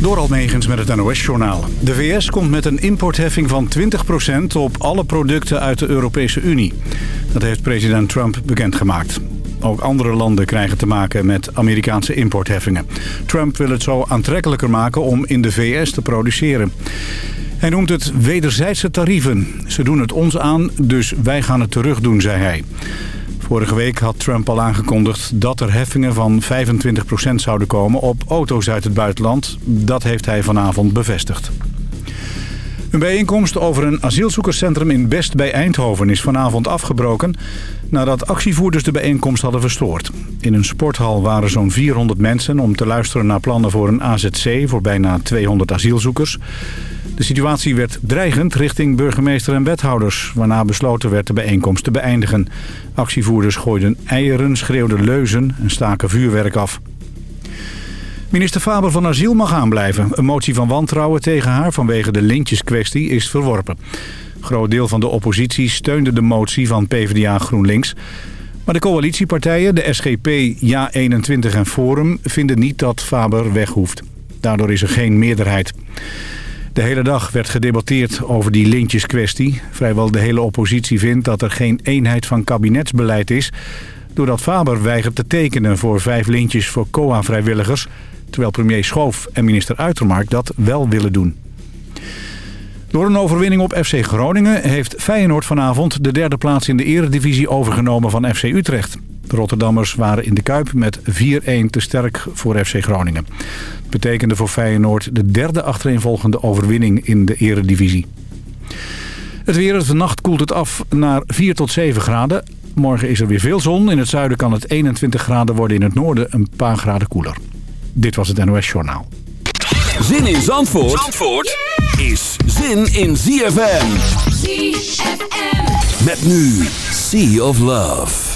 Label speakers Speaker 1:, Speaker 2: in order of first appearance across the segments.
Speaker 1: Door Almegens met het NOS-journaal. De VS komt met een importheffing van 20% op alle producten uit de Europese Unie. Dat heeft president Trump bekendgemaakt. Ook andere landen krijgen te maken met Amerikaanse importheffingen. Trump wil het zo aantrekkelijker maken om in de VS te produceren. Hij noemt het wederzijdse tarieven. Ze doen het ons aan, dus wij gaan het terug doen, zei hij. Vorige week had Trump al aangekondigd dat er heffingen van 25% zouden komen op auto's uit het buitenland. Dat heeft hij vanavond bevestigd. Een bijeenkomst over een asielzoekerscentrum in Best bij Eindhoven is vanavond afgebroken... nadat actievoerders de bijeenkomst hadden verstoord. In een sporthal waren zo'n 400 mensen om te luisteren naar plannen voor een AZC... voor bijna 200 asielzoekers. De situatie werd dreigend richting burgemeester en wethouders... waarna besloten werd de bijeenkomst te beëindigen. Actievoerders gooiden eieren, schreeuwden leuzen en staken vuurwerk af. Minister Faber van Asiel mag aanblijven. Een motie van wantrouwen tegen haar vanwege de lintjeskwestie is verworpen. Een groot deel van de oppositie steunde de motie van PvdA GroenLinks. Maar de coalitiepartijen, de SGP, Ja21 en Forum... vinden niet dat Faber weg hoeft. Daardoor is er geen meerderheid. De hele dag werd gedebatteerd over die lintjeskwestie. Vrijwel de hele oppositie vindt dat er geen eenheid van kabinetsbeleid is... doordat Faber weigert te tekenen voor vijf lintjes voor COA-vrijwilligers... terwijl premier Schoof en minister Uitermark dat wel willen doen. Door een overwinning op FC Groningen heeft Feyenoord vanavond de derde plaats in de eredivisie overgenomen van FC Utrecht. De Rotterdammers waren in de Kuip met 4-1 te sterk voor FC Groningen. Het betekende voor Feyenoord de derde achtereenvolgende overwinning in de eredivisie. Het weer, vannacht koelt het af naar 4 tot 7 graden. Morgen is er weer veel zon. In het zuiden kan het 21 graden worden, in het noorden een paar graden koeler. Dit was het NOS Journaal.
Speaker 2: Zin in Zandvoort, Zandvoort is zin in ZFM.
Speaker 3: ZFM.
Speaker 2: Met nu Sea of Love.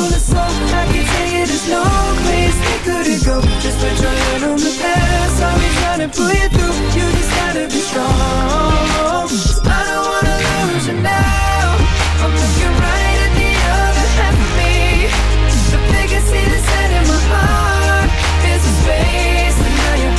Speaker 4: full of soul I can tell you there's no place we couldn't go. Just put your hand on the past. I'll be trying to pull you through. You just gotta be strong. I don't wanna lose you now. I'm looking right at the other half of me. The my heart Is and now you're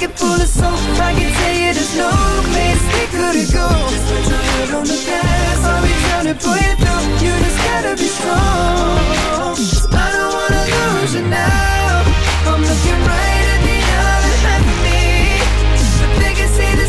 Speaker 4: pocket full of soap I can tell you there's no place we couldn't go Just put your head on the past I'll be trying to pull you through? You just gotta be strong. I don't wanna lose you now. I'm looking right at the other half of me. The biggest see the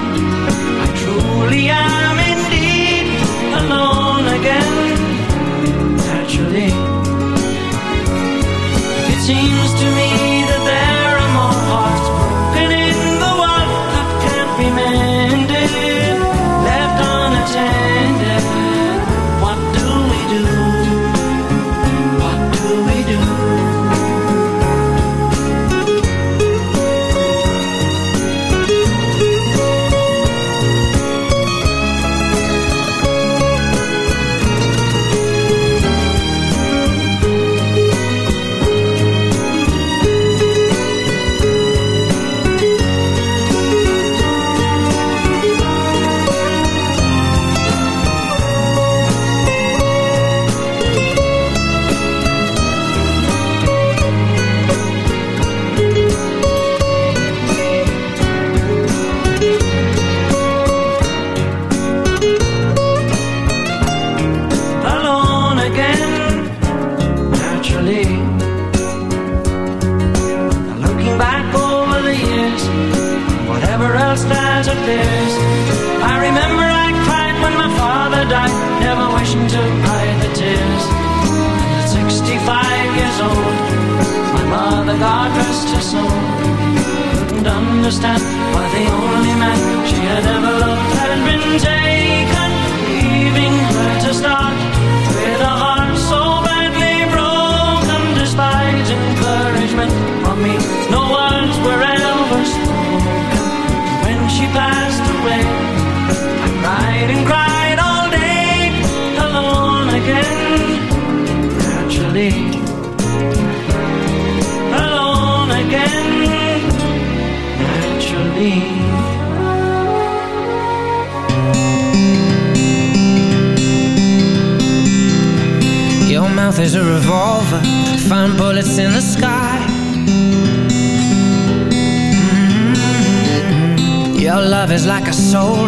Speaker 5: Truly am indeed alone again. Naturally, it seems to me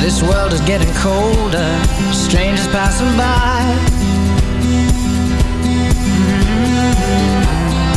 Speaker 6: This world is getting colder, strangers passing by.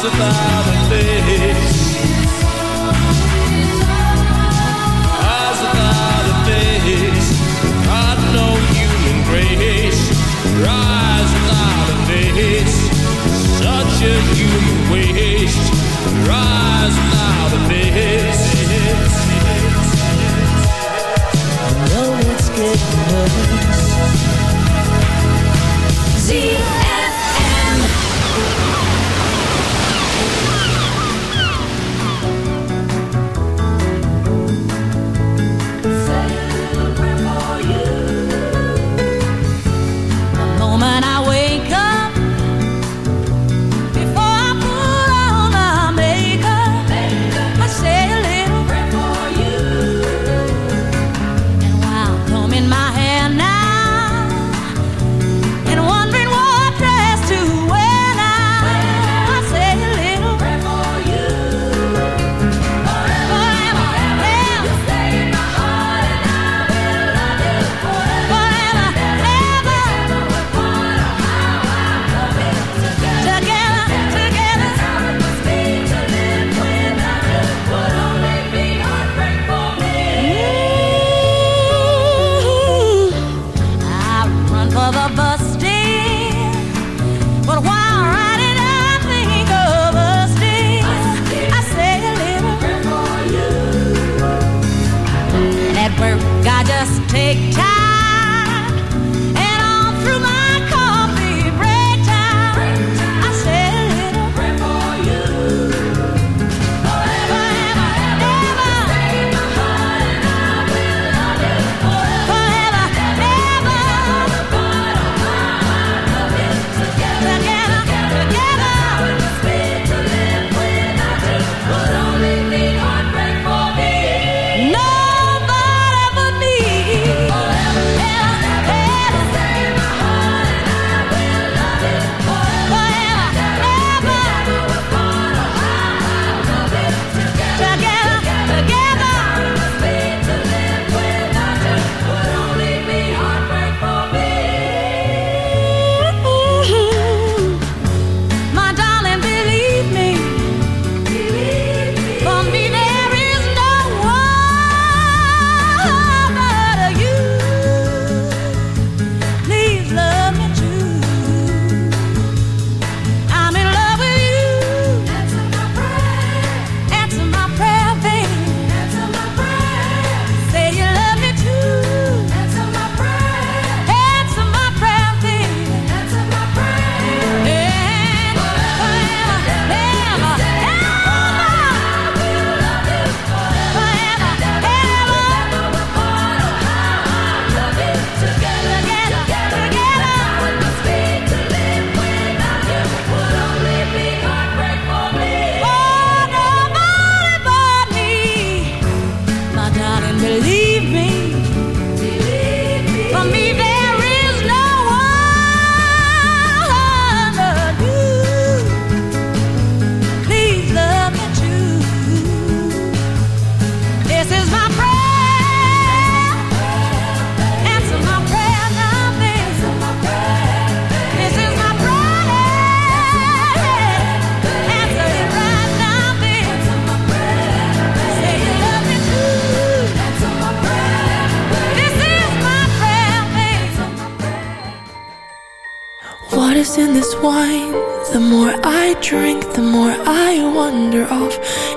Speaker 7: without a face Eyes without a face God grace. Rise without a face Such a human waste. Rise without a face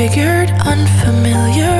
Speaker 8: triggered, unfamiliar.